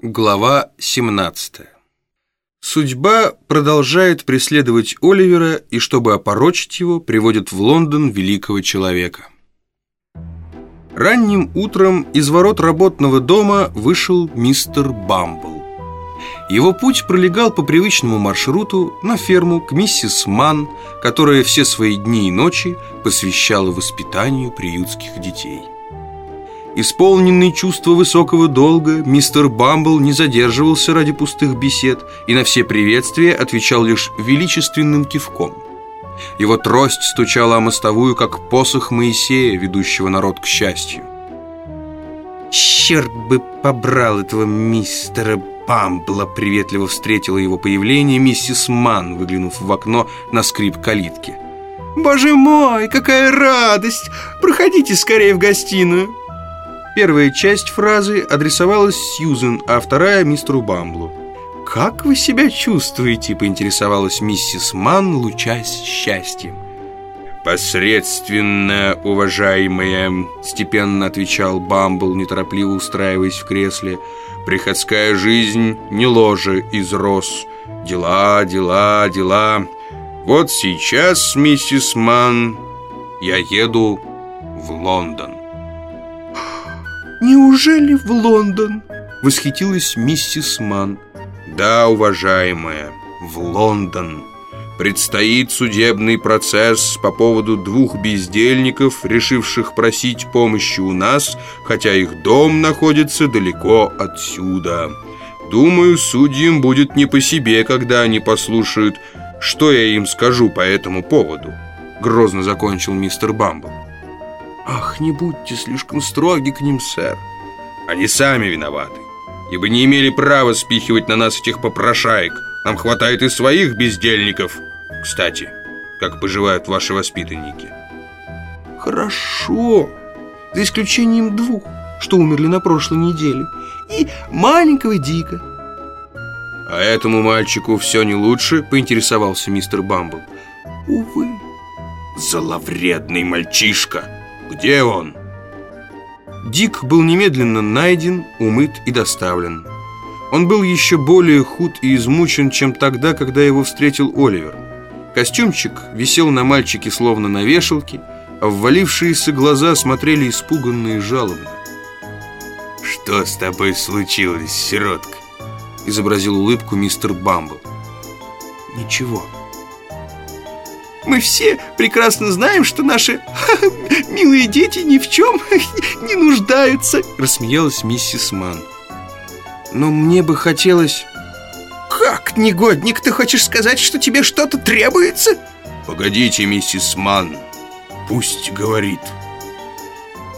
Глава 17 Судьба продолжает преследовать Оливера и, чтобы опорочить его, приводит в Лондон великого человека. Ранним утром из ворот работного дома вышел мистер Бамбл. Его путь пролегал по привычному маршруту на ферму к миссис Манн, которая все свои дни и ночи посвящала воспитанию приютских детей. Исполненный чувства высокого долга, мистер Бамбл не задерживался ради пустых бесед и на все приветствия отвечал лишь величественным кивком. Его трость стучала о мостовую, как посох Моисея, ведущего народ к счастью. «Черт бы побрал этого мистера Бамбла!» Приветливо встретила его появление миссис Ман, выглянув в окно на скрип калитки. «Боже мой, какая радость! Проходите скорее в гостиную!» Первая часть фразы адресовалась Сьюзен, а вторая – мистеру Бамблу. «Как вы себя чувствуете?» – поинтересовалась миссис Ман, лучась счастьем. «Посредственно, уважаемая», – степенно отвечал Бамбл, неторопливо устраиваясь в кресле. «Приходская жизнь не ложе из роз. Дела, дела, дела. Вот сейчас, миссис Ман, я еду в Лондон». «Неужели в Лондон?» — восхитилась миссис Ман. «Да, уважаемая, в Лондон. Предстоит судебный процесс по поводу двух бездельников, решивших просить помощи у нас, хотя их дом находится далеко отсюда. Думаю, судьям будет не по себе, когда они послушают, что я им скажу по этому поводу». Грозно закончил мистер Бамбл. «Ах, не будьте слишком строги к ним, сэр!» «Они сами виноваты, ибо не имели права спихивать на нас этих попрошаек. Нам хватает и своих бездельников. Кстати, как поживают ваши воспитанники?» «Хорошо, за исключением двух, что умерли на прошлой неделе, и маленького Дика». «А этому мальчику все не лучше?» – поинтересовался мистер Бамбл. «Увы». «Зловредный мальчишка!» Где он?» Дик был немедленно найден, умыт и доставлен. Он был еще более худ и измучен, чем тогда, когда его встретил Оливер. Костюмчик висел на мальчике словно на вешалке, а ввалившиеся глаза смотрели испуганно и жалобно. «Что с тобой случилось, сиротка?» изобразил улыбку мистер Бамбл. «Ничего», мы все прекрасно знаем, что наши милые дети ни в чем не нуждаются. Рассмеялась миссис Ман. Но мне бы хотелось... Как, негодник, ты хочешь сказать, что тебе что-то требуется? Погодите, миссис Ман, пусть говорит.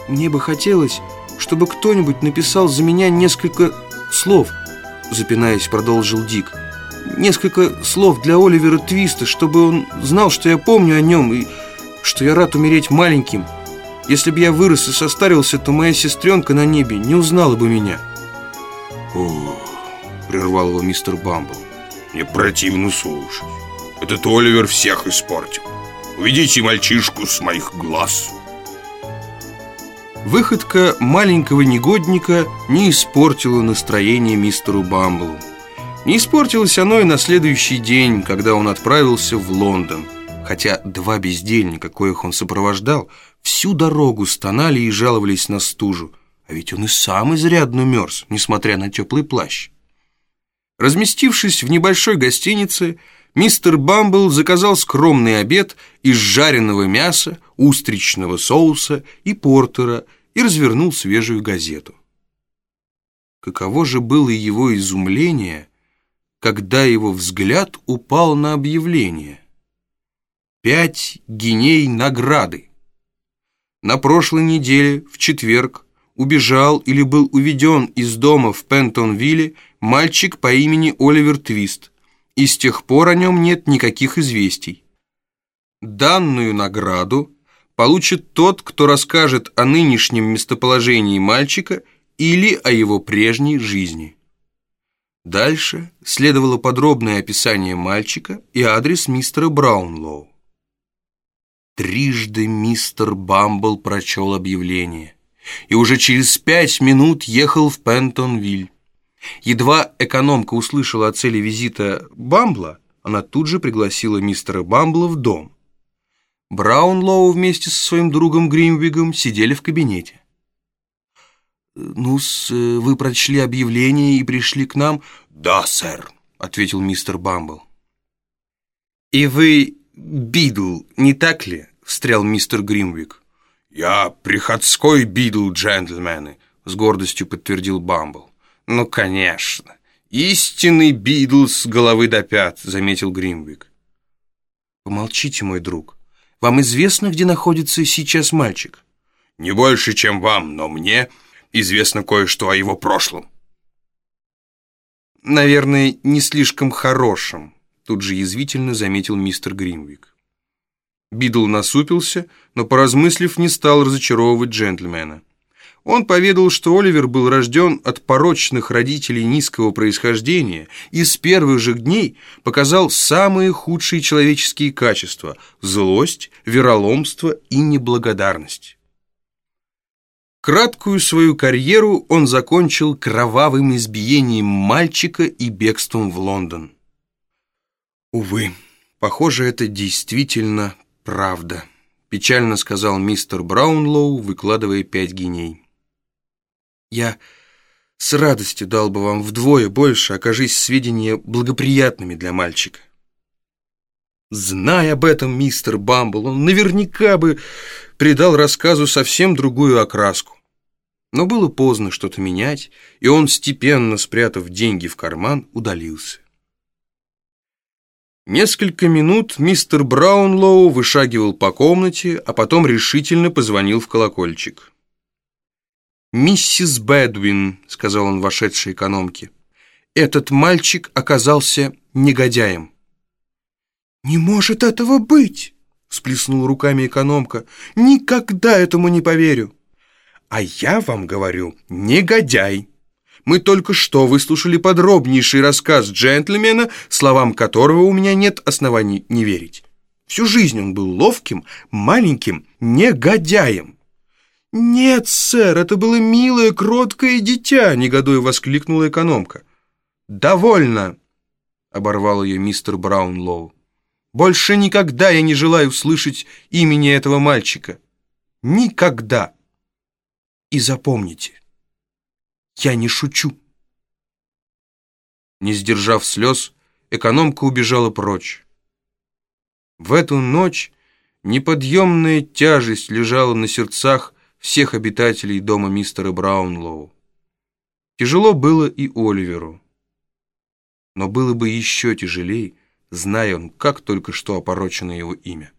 Мне бы хотелось, чтобы кто-нибудь написал за меня несколько слов Запинаясь, продолжил Дик несколько слов для Оливера Твиста, чтобы он знал, что я помню о нем и что я рад умереть маленьким. Если бы я вырос и состарился, то моя сестренка на небе не узнала бы меня. О, прервал его мистер Бамбл. Мне противно слушать. Этот Оливер всех испортил. Уведите мальчишку с моих глаз. Выходка маленького негодника не испортила настроение мистеру Бамблу. Не испортилось оно и на следующий день, когда он отправился в Лондон. Хотя два бездельника, коих он сопровождал, всю дорогу стонали и жаловались на стужу. А ведь он и сам изрядно мерз, несмотря на теплый плащ. Разместившись в небольшой гостинице, мистер Бамбл заказал скромный обед из жареного мяса, устричного соуса и портера и развернул свежую газету. Каково же было его изумление, когда его взгляд упал на объявление. Пять геней награды. На прошлой неделе, в четверг, убежал или был уведен из дома в Пентонвилле мальчик по имени Оливер Твист, и с тех пор о нем нет никаких известий. Данную награду получит тот, кто расскажет о нынешнем местоположении мальчика или о его прежней жизни. Дальше следовало подробное описание мальчика и адрес мистера Браунлоу. Трижды мистер Бамбл прочел объявление и уже через пять минут ехал в Пентонвиль. Едва экономка услышала о цели визита Бамбла, она тут же пригласила мистера Бамбла в дом. Браунлоу вместе со своим другом Гримвигом сидели в кабинете. Ну вы прочли объявление и пришли к нам?» «Да, сэр», — ответил мистер Бамбл. «И вы Бидл, не так ли?» — встрял мистер Гримвик. «Я приходской Бидл, джентльмены», — с гордостью подтвердил Бамбл. «Ну, конечно. Истинный Бидл с головы до пят», — заметил Гримвик. «Помолчите, мой друг. Вам известно, где находится сейчас мальчик?» «Не больше, чем вам, но мне известно кое-что о его прошлом». «Наверное, не слишком хорошим», — тут же язвительно заметил мистер Гримвик. Бидл насупился, но, поразмыслив, не стал разочаровывать джентльмена. Он поведал, что Оливер был рожден от порочных родителей низкого происхождения и с первых же дней показал самые худшие человеческие качества – злость, вероломство и неблагодарность. Краткую свою карьеру он закончил кровавым избиением мальчика и бегством в Лондон. «Увы, похоже, это действительно правда», – печально сказал мистер Браунлоу, выкладывая пять геней. Я с радостью дал бы вам вдвое больше, окажись сведения благоприятными для мальчика. Зная об этом мистер Бамбл, он наверняка бы придал рассказу совсем другую окраску. Но было поздно что-то менять, и он, степенно спрятав деньги в карман, удалился. Несколько минут мистер Браунлоу вышагивал по комнате, а потом решительно позвонил в колокольчик. «Миссис Бэдвин», — сказал он вошедшей экономке, — «этот мальчик оказался негодяем». «Не может этого быть!» — всплеснула руками экономка. «Никогда этому не поверю!» «А я вам говорю, негодяй!» Мы только что выслушали подробнейший рассказ джентльмена, словам которого у меня нет оснований не верить. Всю жизнь он был ловким, маленьким негодяем. «Нет, сэр, это было милое, кроткое дитя!» — негодуя воскликнула экономка. «Довольно!» — оборвал ее мистер Браунлоу. «Больше никогда я не желаю слышать имени этого мальчика. Никогда! И запомните, я не шучу!» Не сдержав слез, экономка убежала прочь. В эту ночь неподъемная тяжесть лежала на сердцах всех обитателей дома мистера Браунлоу. Тяжело было и Оливеру. Но было бы еще тяжелее, зная он, как только что опорочено его имя.